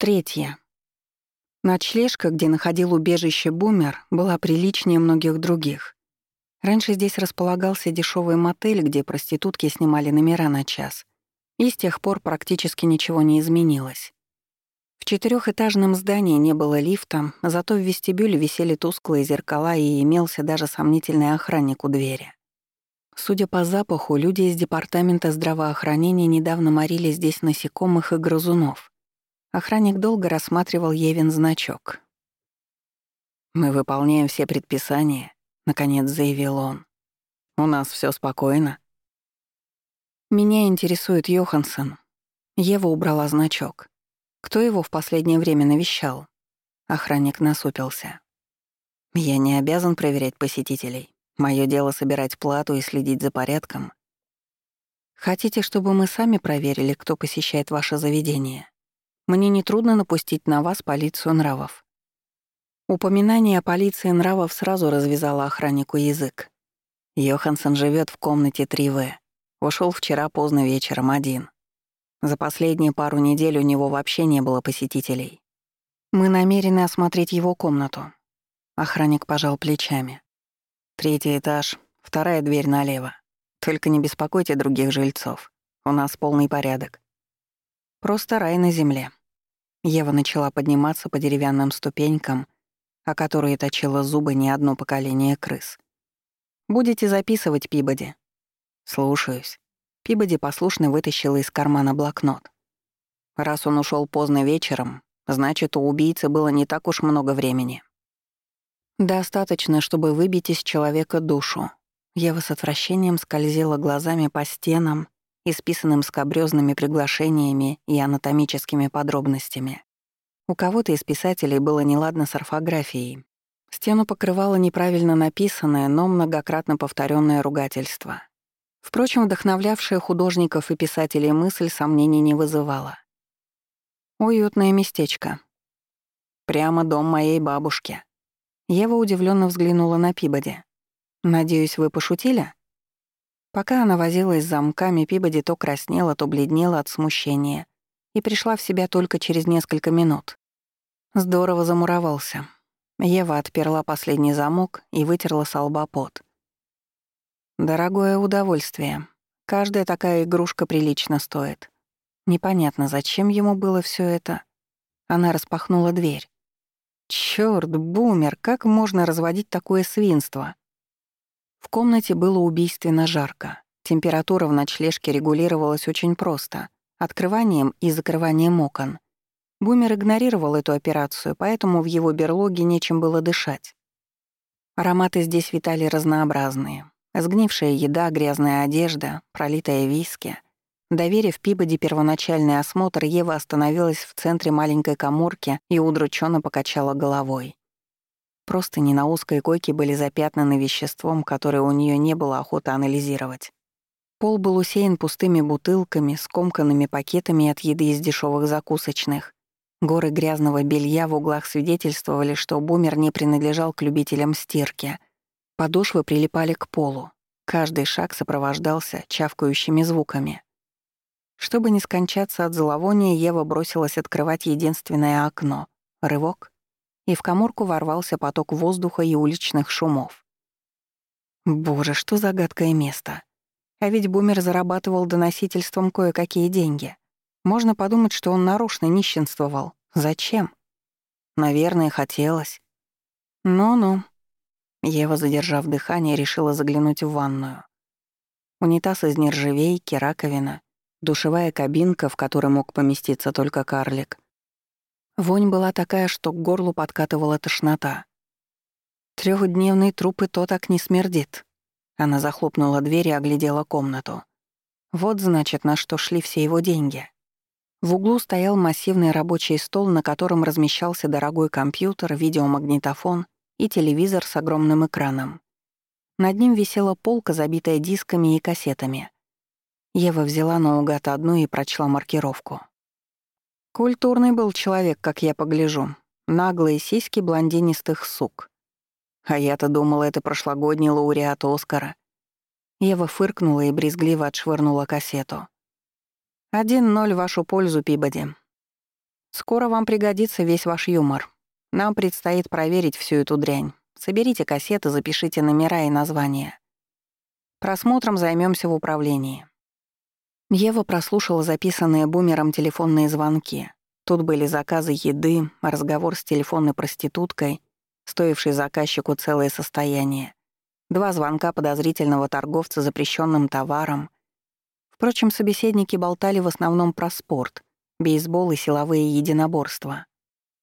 Третье. Ночлежка, где находил убежище Бумер, была приличнее многих других. Раньше здесь располагался дешевый мотель, где проститутки снимали номера на час. И с тех пор практически ничего не изменилось. В четырехэтажном здании не было лифта, зато в вестибюле висели тусклые зеркала и имелся даже сомнительный охранник у двери. Судя по запаху, люди из департамента здравоохранения недавно морили здесь насекомых и грызунов. Охранник долго рассматривал Евин значок. «Мы выполняем все предписания», — наконец заявил он. «У нас все спокойно». «Меня интересует Йоханссон». Ева убрала значок. «Кто его в последнее время навещал?» Охранник насупился. «Я не обязан проверять посетителей. Мое дело собирать плату и следить за порядком. Хотите, чтобы мы сами проверили, кто посещает ваше заведение?» Мне нетрудно напустить на вас полицию нравов». Упоминание о полиции нравов сразу развязало охраннику язык. Йоханссон живет в комнате 3В. Ушел вчера поздно вечером один. За последние пару недель у него вообще не было посетителей. Мы намерены осмотреть его комнату. Охранник пожал плечами. Третий этаж, вторая дверь налево. Только не беспокойте других жильцов. У нас полный порядок. Просто рай на земле. Ева начала подниматься по деревянным ступенькам, о которые точило зубы не одно поколение крыс. «Будете записывать, Пибоди?» «Слушаюсь». Пибоди послушно вытащила из кармана блокнот. Раз он ушел поздно вечером, значит, у убийцы было не так уж много времени. Достаточно, чтобы выбить из человека душу. Ева с отвращением скользила глазами по стенам, исписанным скобрёзными приглашениями и анатомическими подробностями. У кого-то из писателей было неладно с орфографией. Стену покрывало неправильно написанное, но многократно повторенное ругательство. Впрочем, вдохновлявшая художников и писателей мысль сомнений не вызывала. Уютное местечко. Прямо дом моей бабушки. Ева удивленно взглянула на Пибоди. «Надеюсь, вы пошутили?» Пока она возилась с замками, Пибоди то краснела, то бледнела от смущения и пришла в себя только через несколько минут. Здорово замуровался. Ева отперла последний замок и вытерла с лба пот. Дорогое удовольствие. Каждая такая игрушка прилично стоит. Непонятно, зачем ему было все это. Она распахнула дверь. Чёрт, бумер, как можно разводить такое свинство? В комнате было убийственно жарко. Температура в ночлежке регулировалась очень просто — открыванием и закрыванием окон. Бумер игнорировал эту операцию, поэтому в его берлоге нечем было дышать. Ароматы здесь витали разнообразные. Сгнившая еда, грязная одежда, пролитая виски. Доверив Пибоди первоначальный осмотр, Ева остановилась в центре маленькой коморки и удрученно покачала головой. Просто не на узкой койке были запятнаны веществом, которое у нее не было охоты анализировать. Пол был усеян пустыми бутылками, скомканными пакетами от еды из дешевых закусочных. Горы грязного белья в углах свидетельствовали, что бумер не принадлежал к любителям стирки. Подошвы прилипали к полу. Каждый шаг сопровождался чавкающими звуками. Чтобы не скончаться от зловония, Ева бросилась открывать единственное окно. Рывок, и в коморку ворвался поток воздуха и уличных шумов. Боже, что за гадкое место. А ведь Бумер зарабатывал доносительством кое-какие деньги. Можно подумать, что он нарочно нищенствовал. Зачем? Наверное, хотелось. Ну-ну. Ева, задержав дыхание, решила заглянуть в ванную. Унитаз из нержавейки, раковина, душевая кабинка, в которой мог поместиться только карлик, Вонь была такая, что к горлу подкатывала тошнота. Трехдневный труп и то так не смердит. Она захлопнула дверь и оглядела комнату. Вот, значит, на что шли все его деньги. В углу стоял массивный рабочий стол, на котором размещался дорогой компьютер, видеомагнитофон и телевизор с огромным экраном. Над ним висела полка, забитая дисками и кассетами. Ева взяла наугад одну и прочла маркировку. Культурный был человек, как я погляжу. Наглые сиськи блондинистых сук. А я-то думала, это прошлогодний лауреат Оскара. Ева фыркнула и брезгливо отшвырнула кассету. «Один ноль вашу пользу, Пибоди». Скоро вам пригодится весь ваш юмор. Нам предстоит проверить всю эту дрянь. Соберите кассеты, запишите номера и названия. Просмотром займемся в управлении. Ева прослушала записанные бумером телефонные звонки. Тут были заказы еды, разговор с телефонной проституткой, стоивший заказчику целое состояние, два звонка подозрительного торговца запрещенным товаром. Впрочем, собеседники болтали в основном про спорт, бейсбол и силовые единоборства.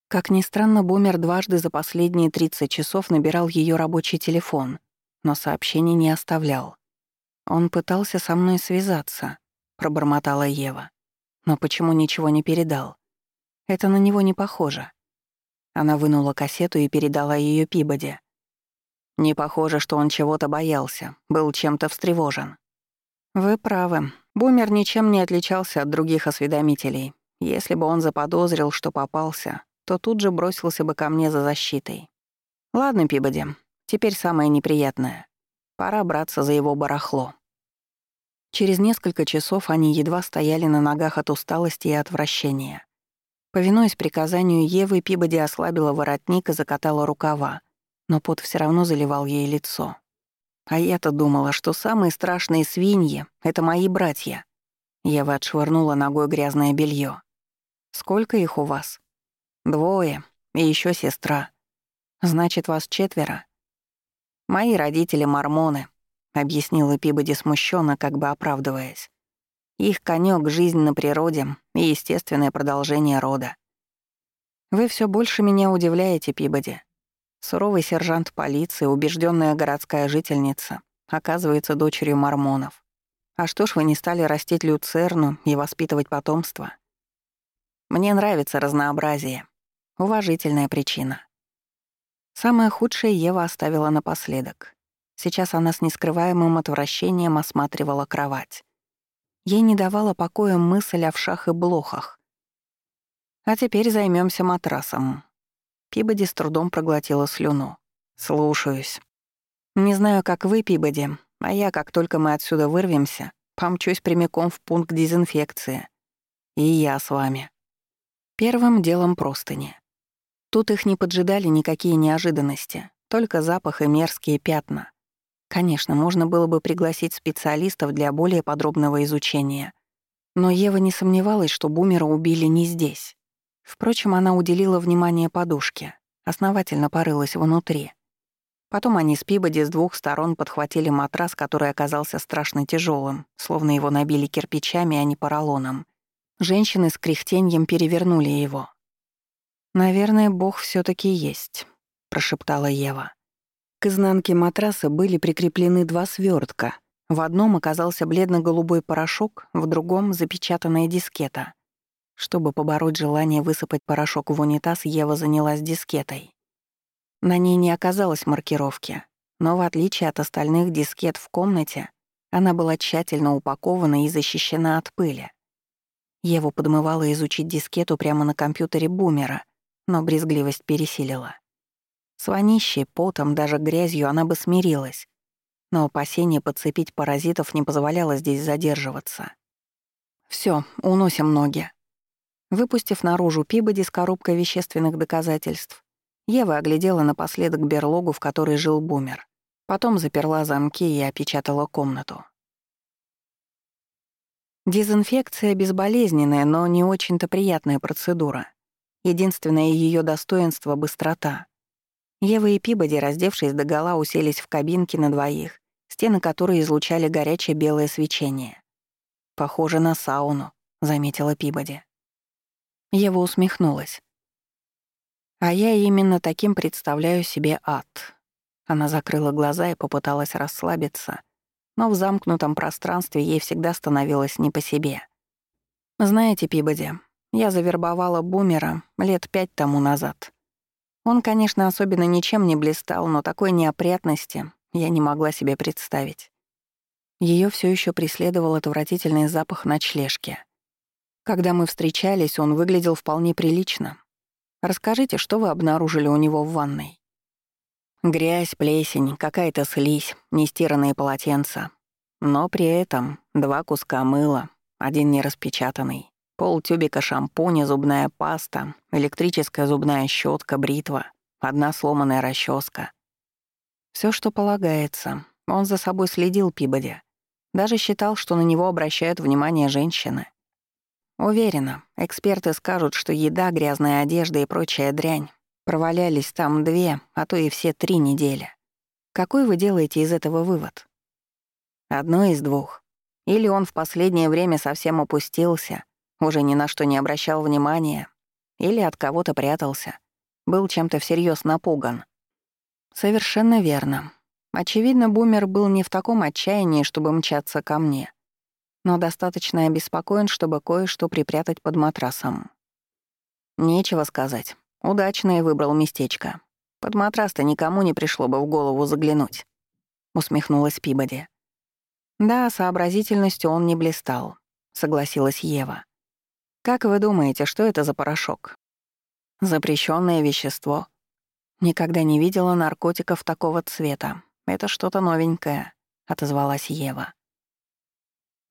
Как ни странно, Бумер дважды за последние 30 часов набирал ее рабочий телефон, но сообщений не оставлял. Он пытался со мной связаться, пробормотала Ева. Но почему ничего не передал? Это на него не похоже. Она вынула кассету и передала ее Пибоди. Не похоже, что он чего-то боялся, был чем-то встревожен. Вы правы. Бумер ничем не отличался от других осведомителей. Если бы он заподозрил, что попался, то тут же бросился бы ко мне за защитой. Ладно, Пибоди, теперь самое неприятное. Пора браться за его барахло. Через несколько часов они едва стояли на ногах от усталости и отвращения. Повинуясь приказанию Евы, Пибоди ослабила воротник и закатала рукава, но пот все равно заливал ей лицо. А я-то думала, что самые страшные свиньи — это мои братья. Ева отшвырнула ногой грязное белье. «Сколько их у вас?» «Двое. И еще сестра. Значит, вас четверо?» «Мои родители — мормоны», — объяснила Пибоди смущенно, как бы оправдываясь. Их конек — жизнь на природе и естественное продолжение рода. Вы все больше меня удивляете, Пибоди. Суровый сержант полиции, убежденная городская жительница, оказывается дочерью мормонов. А что ж вы не стали растить люцерну и воспитывать потомство? Мне нравится разнообразие. Уважительная причина. Самое худшее Ева оставила напоследок. Сейчас она с нескрываемым отвращением осматривала кровать. Ей не давала покоя мысль о вшах и блохах. А теперь займемся матрасом. Пибоди с трудом проглотила слюну. «Слушаюсь. Не знаю, как вы, Пибоди, а я, как только мы отсюда вырвемся, помчусь прямиком в пункт дезинфекции. И я с вами. Первым делом простыни. Тут их не поджидали никакие неожиданности, только запах и мерзкие пятна. Конечно, можно было бы пригласить специалистов для более подробного изучения. Но Ева не сомневалась, что Бумера убили не здесь. Впрочем, она уделила внимание подушке, основательно порылась внутри. Потом они с Пибоди с двух сторон подхватили матрас, который оказался страшно тяжелым, словно его набили кирпичами, а не поролоном. Женщины с кряхтеньем перевернули его. «Наверное, Бог все таки есть», — прошептала Ева. К изнанке матраса были прикреплены два свертка. В одном оказался бледно-голубой порошок, в другом — запечатанная дискета. Чтобы побороть желание высыпать порошок в унитаз, Ева занялась дискетой. На ней не оказалось маркировки, но в отличие от остальных дискет в комнате, она была тщательно упакована и защищена от пыли. Еву подмывала изучить дискету прямо на компьютере бумера, но брезгливость пересилила. С вонищей, потом, даже грязью она бы смирилась. Но опасение подцепить паразитов не позволяло здесь задерживаться. Все, уносим ноги. Выпустив наружу Пибоди с коробкой вещественных доказательств, Ева оглядела напоследок берлогу, в которой жил бумер. Потом заперла замки и опечатала комнату. Дезинфекция безболезненная, но не очень-то приятная процедура. Единственное ее достоинство — быстрота. Ева и Пибоди, раздевшись догола, уселись в кабинке на двоих, стены которой излучали горячее белое свечение. «Похоже на сауну», — заметила Пибоди. Ева усмехнулась. «А я именно таким представляю себе ад». Она закрыла глаза и попыталась расслабиться, но в замкнутом пространстве ей всегда становилось не по себе. «Знаете, Пибоди, я завербовала бумера лет пять тому назад. Он, конечно, особенно ничем не блистал, но такой неопрятности я не могла себе представить. Ее все еще преследовал отвратительный запах ночлежки. Когда мы встречались, он выглядел вполне прилично. Расскажите, что вы обнаружили у него в ванной? Грязь, плесень, какая-то слизь, нестиранные полотенца. Но при этом два куска мыла, один не распечатанный, Полтюбика шампуня, зубная паста, электрическая зубная щетка, бритва, одна сломанная расческа. Все, что полагается. Он за собой следил Пибоди. Даже считал, что на него обращают внимание женщины. Уверена, эксперты скажут, что еда, грязная одежда и прочая дрянь провалялись там две, а то и все три недели. Какой вы делаете из этого вывод? Одно из двух. Или он в последнее время совсем опустился, уже ни на что не обращал внимания, или от кого-то прятался, был чем-то всерьез напуган. Совершенно верно. Очевидно, Бумер был не в таком отчаянии, чтобы мчаться ко мне, но достаточно обеспокоен, чтобы кое-что припрятать под матрасом. Нечего сказать. Удачное выбрал местечко. Под матрас-то никому не пришло бы в голову заглянуть. Усмехнулась Пибоди. Да, сообразительностью он не блистал, согласилась Ева. Как вы думаете, что это за порошок? Запрещенное вещество. Никогда не видела наркотиков такого цвета. Это что-то новенькое, отозвалась Ева.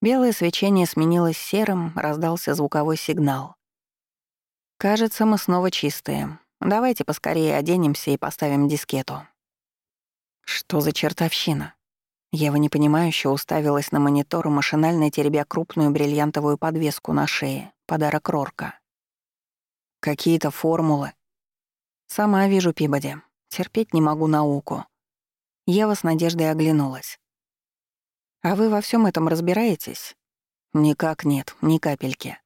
Белое свечение сменилось серым, раздался звуковой сигнал. Кажется, мы снова чистые. Давайте поскорее оденемся и поставим дискету. Что за чертовщина? Ева непонимающе уставилась на монитор, машинально теребя крупную бриллиантовую подвеску на шее, подарок Рорка. Какие-то формулы. Сама вижу Пибоди. Терпеть не могу науку. Ева с надеждой оглянулась. «А вы во всем этом разбираетесь?» «Никак нет, ни капельки».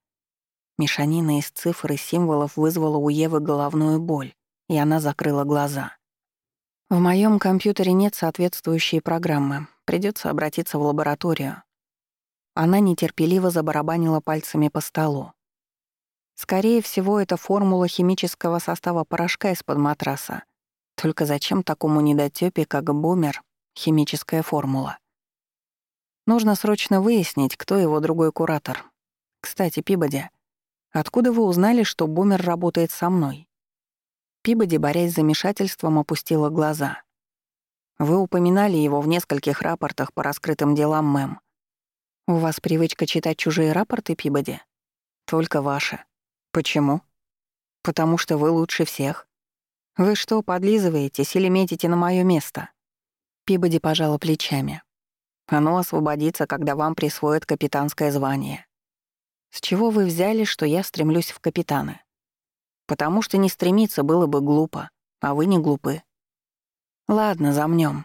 Мешанина из цифр и символов вызвала у Евы головную боль, и она закрыла глаза. В моем компьютере нет соответствующей программы. Придется обратиться в лабораторию. Она нетерпеливо забарабанила пальцами по столу. Скорее всего, это формула химического состава порошка из-под матраса. Только зачем такому недотёпе, как Бумер, химическая формула? Нужно срочно выяснить, кто его другой куратор. Кстати, Пибоди, откуда вы узнали, что Бумер работает со мной? Пибоди, борясь с замешательством, опустила глаза. «Вы упоминали его в нескольких рапортах по раскрытым делам, мэм. У вас привычка читать чужие рапорты, Пибоди? Только ваши. Почему? Потому что вы лучше всех. Вы что, подлизываетесь или метите на моё место?» Пибоди пожала плечами. «Оно освободится, когда вам присвоят капитанское звание. С чего вы взяли, что я стремлюсь в капитаны? потому что не стремиться было бы глупо, а вы не глупы. Ладно, замнем.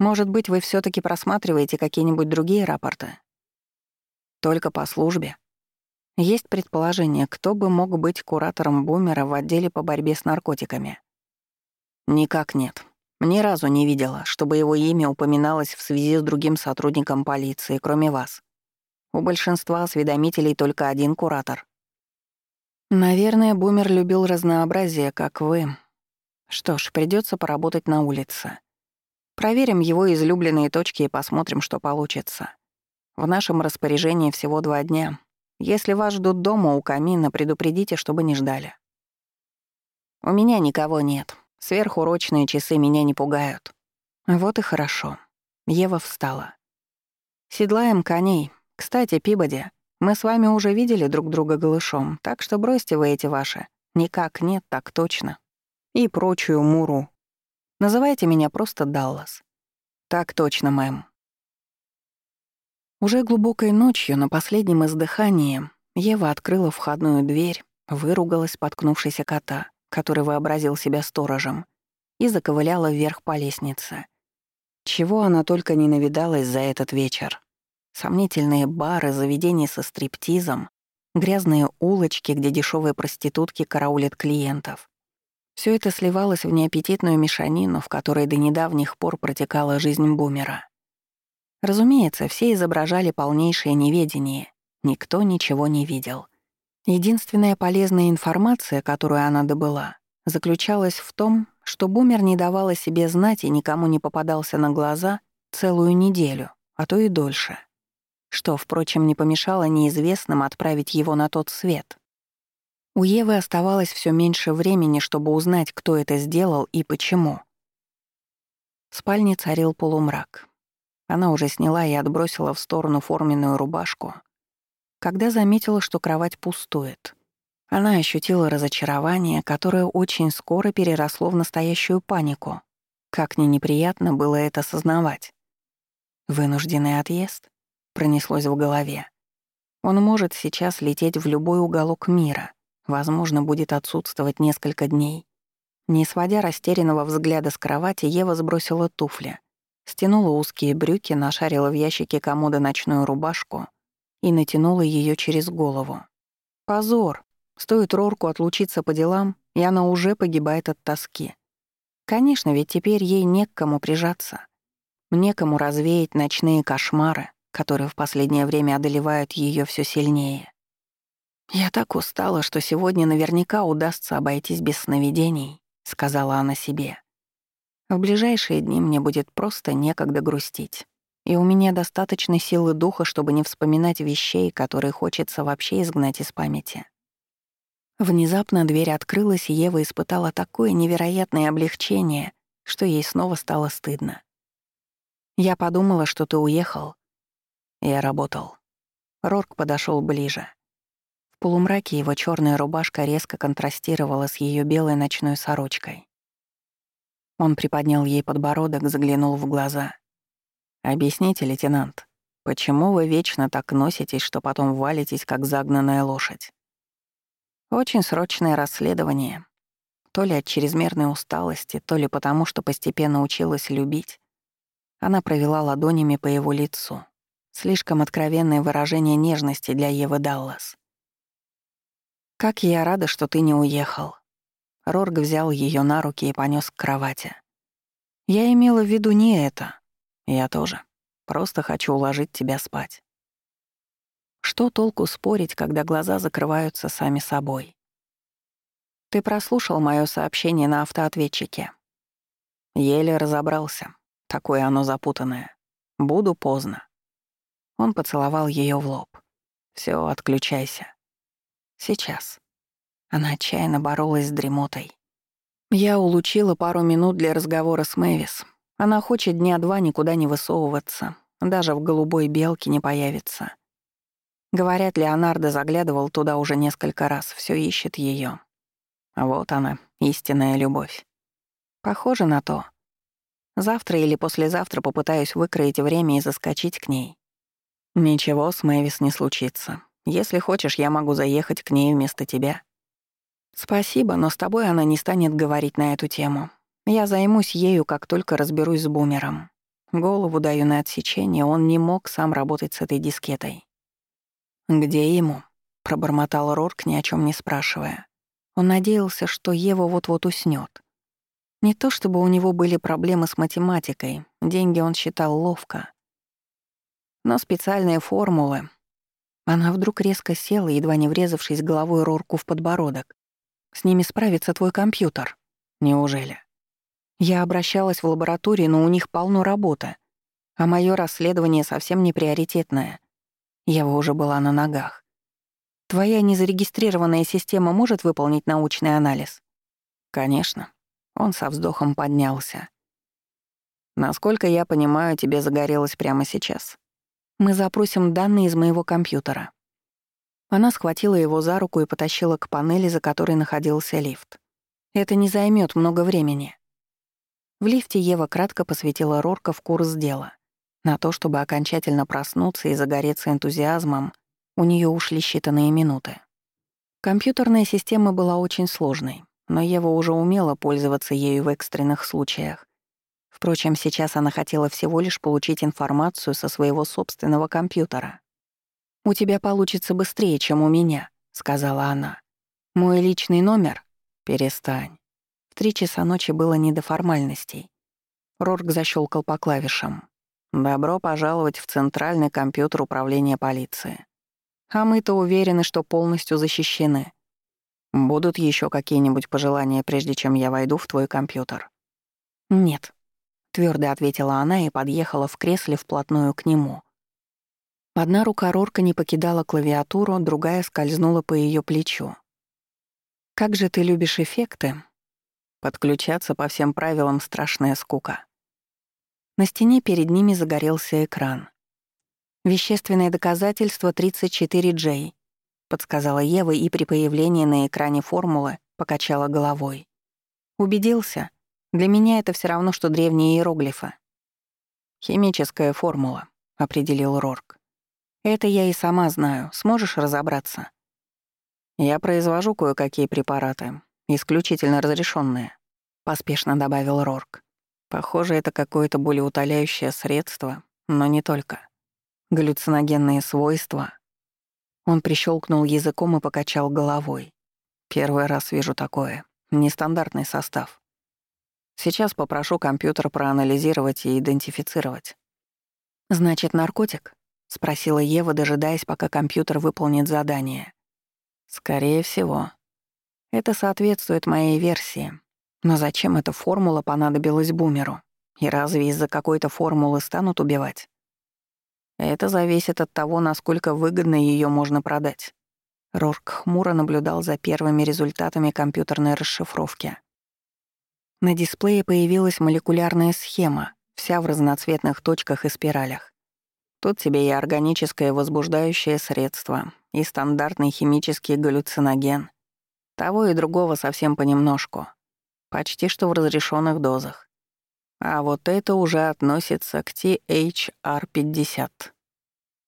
Может быть, вы все таки просматриваете какие-нибудь другие рапорты? Только по службе. Есть предположение, кто бы мог быть куратором Бумера в отделе по борьбе с наркотиками? Никак нет. Ни разу не видела, чтобы его имя упоминалось в связи с другим сотрудником полиции, кроме вас. У большинства осведомителей только один куратор. Наверное, Бумер любил разнообразие, как вы. Что ж, придется поработать на улице. Проверим его излюбленные точки и посмотрим, что получится. В нашем распоряжении всего два дня. Если вас ждут дома у камина, предупредите, чтобы не ждали. У меня никого нет. Сверхурочные часы меня не пугают. Вот и хорошо. Ева встала. Седлаем коней. Кстати, Пибоди, мы с вами уже видели друг друга голышом, так что бросьте вы эти ваши. Никак нет, так точно. И прочую муру. Называйте меня просто Даллас. Так точно, мэм. Уже глубокой ночью, на последнем издыхании, Ева открыла входную дверь, выругалась, споткнувшись кота, который вообразил себя сторожем, и заковыляла вверх по лестнице. Чего она только не навидалась за этот вечер. Сомнительные бары, заведения со стриптизом, грязные улочки, где дешевые проститутки караулят клиентов. Все это сливалось в неаппетитную мешанину, в которой до недавних пор протекала жизнь бумера. Разумеется, все изображали полнейшее неведение. Никто ничего не видел. Единственная полезная информация, которую она добыла, заключалась в том, что бумер не давал о себе знать и никому не попадался на глаза целую неделю, а то и дольше что, впрочем, не помешало неизвестным отправить его на тот свет. У Евы оставалось все меньше времени, чтобы узнать, кто это сделал и почему. В спальне царил полумрак. Она уже сняла и отбросила в сторону форменную рубашку. когда заметила, что кровать пустует. Она ощутила разочарование, которое очень скоро переросло в настоящую панику. Как ни неприятно было это осознавать. Вынужденный отъезд пронеслось в голове. Он может сейчас лететь в любой уголок мира, возможно, будет отсутствовать несколько дней. Не сводя растерянного взгляда с кровати, Ева сбросила туфли, стянула узкие брюки, нашарила в ящике комода ночную рубашку и натянула ее через голову. Позор! Стоит Рорку отлучиться по делам, и она уже погибает от тоски. Конечно, ведь теперь ей не к кому прижаться. Некому развеять ночные кошмары, которые в последнее время одолевают ее все сильнее. «Я так устала, что сегодня наверняка удастся обойтись без сновидений», — сказала она себе. «В ближайшие дни мне будет просто некогда грустить, и у меня достаточно силы духа, чтобы не вспоминать вещей, которые хочется вообще изгнать из памяти». Внезапно дверь открылась, и Ева испытала такое невероятное облегчение, что ей снова стало стыдно. Я подумала, что ты уехал. Я работал. Рорк подошел ближе. В полумраке его черная рубашка резко контрастировала с ее белой ночной сорочкой. Он приподнял ей подбородок, заглянул в глаза. «Объясните, лейтенант, почему вы вечно так носитесь, что потом валитесь, как загнанная лошадь?» «Очень срочное расследование. То ли от чрезмерной усталости, то ли потому, что постепенно училась любить. Она провела ладонями по его лицу. Слишком откровенное выражение нежности для Евы Даллас. «Как я рада, что ты не уехал». Рорг взял ее на руки и понес к кровати. «Я имела в виду не это. Я тоже. Просто хочу уложить тебя спать». Что толку спорить, когда глаза закрываются сами собой? Ты прослушал моё сообщение на автоответчике. Еле разобрался. Такое оно запутанное. Буду поздно. Он поцеловал ее в лоб. Все, отключайся. Сейчас. Она отчаянно боролась с дремотой. Я улучила пару минут для разговора с Мэвис. Она хочет дня два никуда не высовываться, даже в голубой белке не появится. Говорят, Леонардо заглядывал туда уже несколько раз, все ищет ее. Вот она, истинная любовь. Похоже на то. Завтра или послезавтра попытаюсь выкроить время и заскочить к ней. Ничего с Мэвис не случится. Если хочешь, я могу заехать к ней вместо тебя. Спасибо, но с тобой она не станет говорить на эту тему. Я займусь ею, как только разберусь с бумером. Голову даю на отсечение, он не мог сам работать с этой дискетой. «Где ему?» — пробормотал Рорк, ни о чем не спрашивая. Он надеялся, что Ева вот-вот уснет. Не то чтобы у него были проблемы с математикой, деньги он считал ловко. Но специальные формулы... Она вдруг резко села, едва не врезавшись головой Рорку в подбородок. «С ними справится твой компьютер». «Неужели?» Я обращалась в лабораторию, но у них полно работы. А мое расследование совсем не приоритетное. Я уже была на ногах. Твоя незарегистрированная система может выполнить научный анализ? Конечно. Он со вздохом поднялся. «Насколько я понимаю, тебе загорелось прямо сейчас. Мы запросим данные из моего компьютера». Она схватила его за руку и потащила к панели, за которой находился лифт. «Это не займет много времени». В лифте Ева кратко посвятила Рорка в курс дела. На то, чтобы окончательно проснуться и загореться энтузиазмом, у нее ушли считанные минуты. Компьютерная система была очень сложной но Ева уже умела пользоваться ею в экстренных случаях. Впрочем, сейчас она хотела всего лишь получить информацию со своего собственного компьютера. «У тебя получится быстрее, чем у меня», — сказала она. «Мой личный номер? Перестань». В три часа ночи было не до формальностей. Рорк защелкал по клавишам. «Добро пожаловать в центральный компьютер управления полиции. А мы-то уверены, что полностью защищены. Будут еще какие-нибудь пожелания, прежде чем я войду в твой компьютер? Нет, твердо ответила она и подъехала в кресле вплотную к нему. Одна рука Рорка не покидала клавиатуру, другая скользнула по ее плечу. «Как же ты любишь эффекты?» Подключаться по всем правилам страшная скука. На стене перед ними загорелся экран. «Вещественное доказательство 34J», — подсказала Ева и при появлении на экране формулы покачала головой. «Убедился? Для меня это все равно, что древние иероглифы». «Химическая формула», — определил Рорк. «Это я и сама знаю. Сможешь разобраться?» «Я произвожу кое-какие препараты, исключительно разрешенные», — поспешно добавил Рорк. «Похоже, это какое-то болеутоляющее средство, но не только. Галлюциногенные свойства». Он прищелкнул языком и покачал головой. «Первый раз вижу такое. Нестандартный состав. Сейчас попрошу компьютер проанализировать и идентифицировать». «Значит, наркотик?» — спросила Ева, дожидаясь, пока компьютер выполнит задание. «Скорее всего. Это соответствует моей версии. Но зачем эта формула понадобилась бумеру? И разве из-за какой-то формулы станут убивать? Это зависит от того, насколько выгодно ее можно продать. Рорк хмуро наблюдал за первыми результатами компьютерной расшифровки. На дисплее появилась молекулярная схема, вся в разноцветных точках и спиралях. Тут тебе и органическое возбуждающее средство, и стандартный химический галлюциноген. Того и другого совсем понемножку. Почти что в разрешенных дозах. А вот это уже относится к THR-50.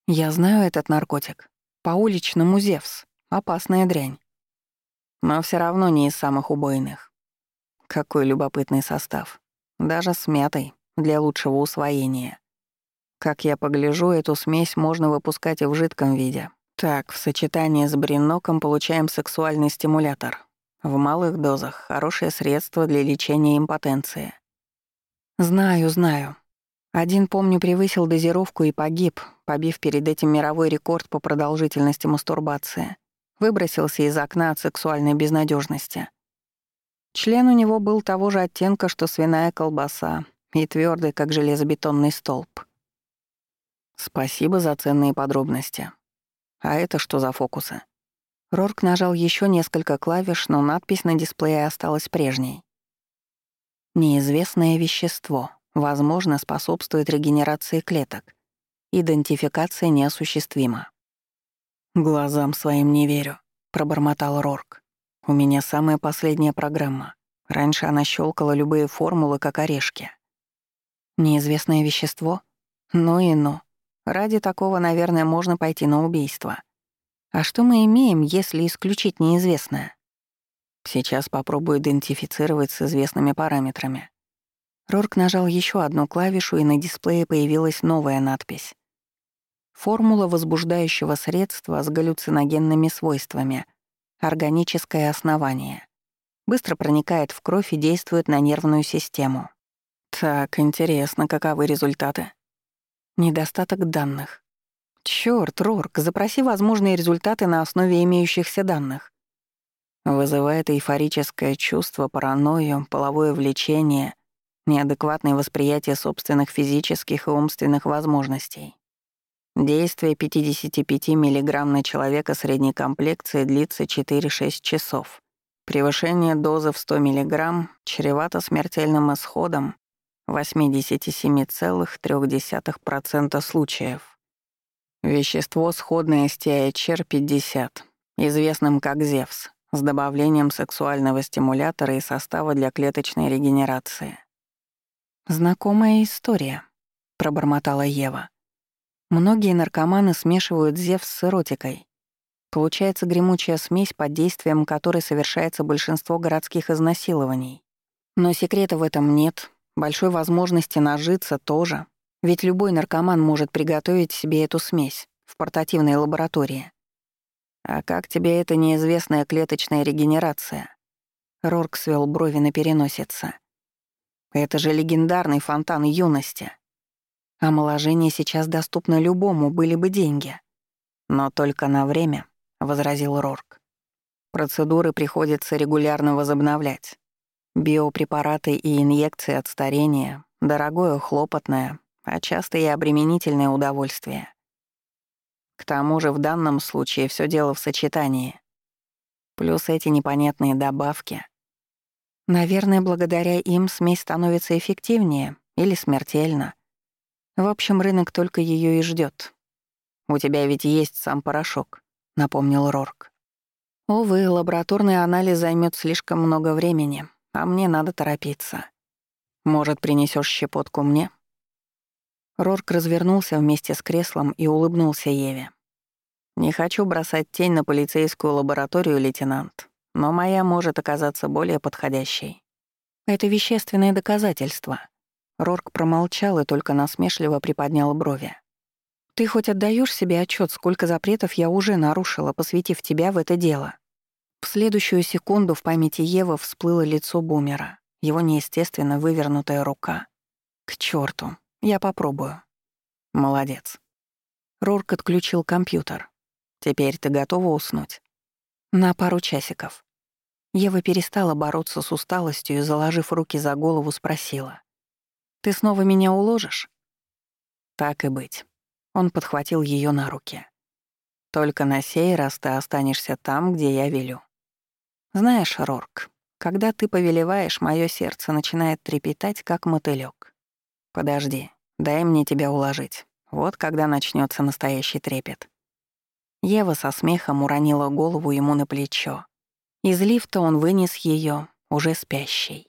Я знаю этот наркотик. По уличному Зевс. Опасная дрянь. Но все равно не из самых убойных. Какой любопытный состав. Даже с мятой, для лучшего усвоения. Как я погляжу, эту смесь можно выпускать и в жидком виде. Так, в сочетании с бриноком получаем сексуальный стимулятор. В малых дозах — хорошее средство для лечения импотенции. Знаю, знаю. Один, помню, превысил дозировку и погиб, побив перед этим мировой рекорд по продолжительности мастурбации. Выбросился из окна от сексуальной безнадежности. Член у него был того же оттенка, что свиная колбаса, и твердый, как железобетонный столб. Спасибо за ценные подробности. А это что за фокусы? Рорк нажал еще несколько клавиш, но надпись на дисплее осталась прежней. Неизвестное вещество, возможно, способствует регенерации клеток. Идентификация неосуществима. «Глазам своим не верю», — пробормотал Рорк. «У меня самая последняя программа. Раньше она щелкала любые формулы, как орешки». «Неизвестное вещество? Ну и ну. Ради такого, наверное, можно пойти на убийство. А что мы имеем, если исключить неизвестное? Сейчас попробую идентифицировать с известными параметрами. Рорк нажал еще одну клавишу, и на дисплее появилась новая надпись. Формула возбуждающего средства с галлюциногенными свойствами. Органическое основание. Быстро проникает в кровь и действует на нервную систему. Так, интересно, каковы результаты? Недостаток данных. Чёрт, Рорк, запроси возможные результаты на основе имеющихся данных. Вызывает эйфорическое чувство, паранойю, половое влечение, неадекватное восприятие собственных физических и умственных возможностей. Действие 55 мг на человека средней комплекции длится 4-6 часов. Превышение дозы в 100 мг чревато смертельным исходом 87,3% случаев. Вещество, сходное с THR-50, известным как ЗЕВС, с добавлением сексуального стимулятора и состава для клеточной регенерации. «Знакомая история», — пробормотала Ева. «Многие наркоманы смешивают ЗЕВС с эротикой. Получается гремучая смесь, под действием которой совершается большинство городских изнасилований. Но секрета в этом нет, Большой возможности нажиться тоже, ведь любой наркоман может приготовить себе эту смесь в портативной лаборатории. А как тебе эта неизвестная клеточная регенерация? Рорк свел брови на переносице. Это же легендарный фонтан юности. Омоложение сейчас доступно любому, были бы деньги. Но только на время, — возразил Рорк. Процедуры приходится регулярно возобновлять. Биопрепараты и инъекции от старения — дорогое, хлопотное, а часто и обременительное удовольствие. К тому же в данном случае все дело в сочетании. Плюс эти непонятные добавки. Наверное, благодаря им смесь становится эффективнее или смертельно. В общем, рынок только ее и ждет. У тебя ведь есть сам порошок», — напомнил Рорк. «Увы, лабораторный анализ займет слишком много времени, а мне надо торопиться. Может, принесешь щепотку мне?» Рорк развернулся вместе с креслом и улыбнулся Еве. «Не хочу бросать тень на полицейскую лабораторию, лейтенант, но моя может оказаться более подходящей. Это вещественное доказательство». Рорк промолчал и только насмешливо приподнял брови. «Ты хоть отдаешь себе отчет, сколько запретов я уже нарушила, посвятив тебя в это дело?» В следующую секунду в памяти Евы всплыло лицо Бумера, его неестественно вывернутая рука. «К черту, я попробую». «Молодец». Рорк отключил компьютер. «Теперь ты готова уснуть?» «На пару часиков». Ева перестала бороться с усталостью и, заложив руки за голову, спросила. «Ты снова меня уложишь?» «Так и быть». Он подхватил ее на руки. «Только на сей раз ты останешься там, где я велю». «Знаешь, Рорк, когда ты повелеваешь, мое сердце начинает трепетать, как мотылёк. Подожди, дай мне тебя уложить. Вот когда начнется настоящий трепет». Ева со смехом уронила голову ему на плечо. Из лифта он вынес ее, уже спящей.